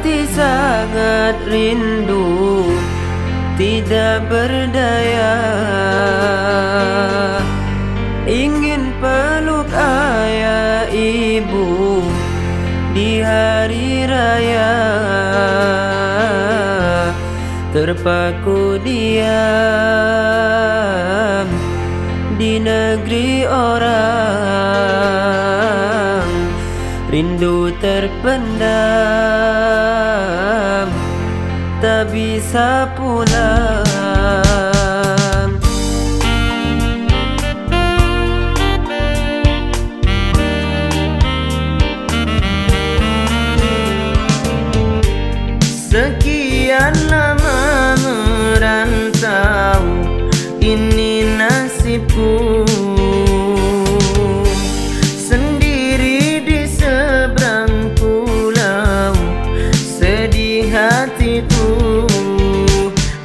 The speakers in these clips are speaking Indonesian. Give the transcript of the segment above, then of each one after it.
Hati sangat rindu Tidak berdaya. Ingin peluk ayah ibu Di hari raya. Terpaku diam Di negeri orang. Rindu terpendam Tak bisa pulang. Sekian lama merantau Ini nasibku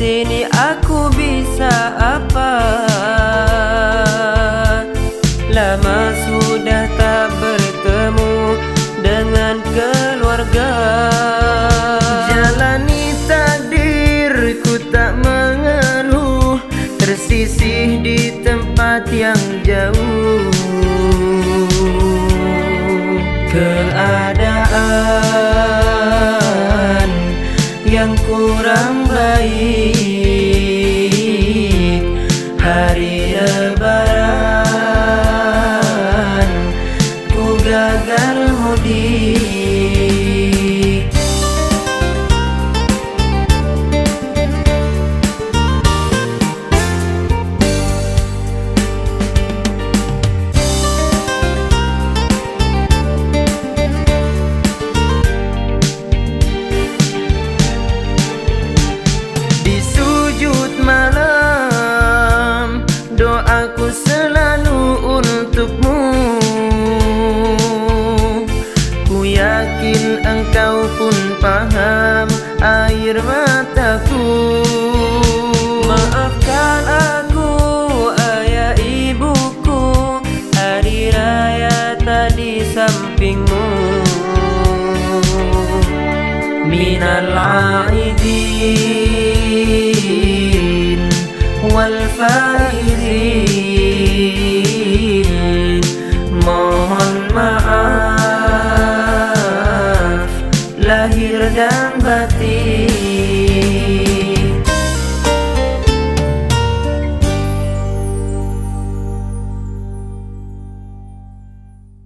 sini aku bisa apa? Lama sudah tak bertemu dengan keluarga. Jalani takdirku tak mengeluh Tersisih di tempat yang jauh. Keadaan yang kurang baik air mataku Maafkan aku ayah ibuku Hari raya tadi sampingmu Minal aidin wal faizin Mohon maaf lahir dan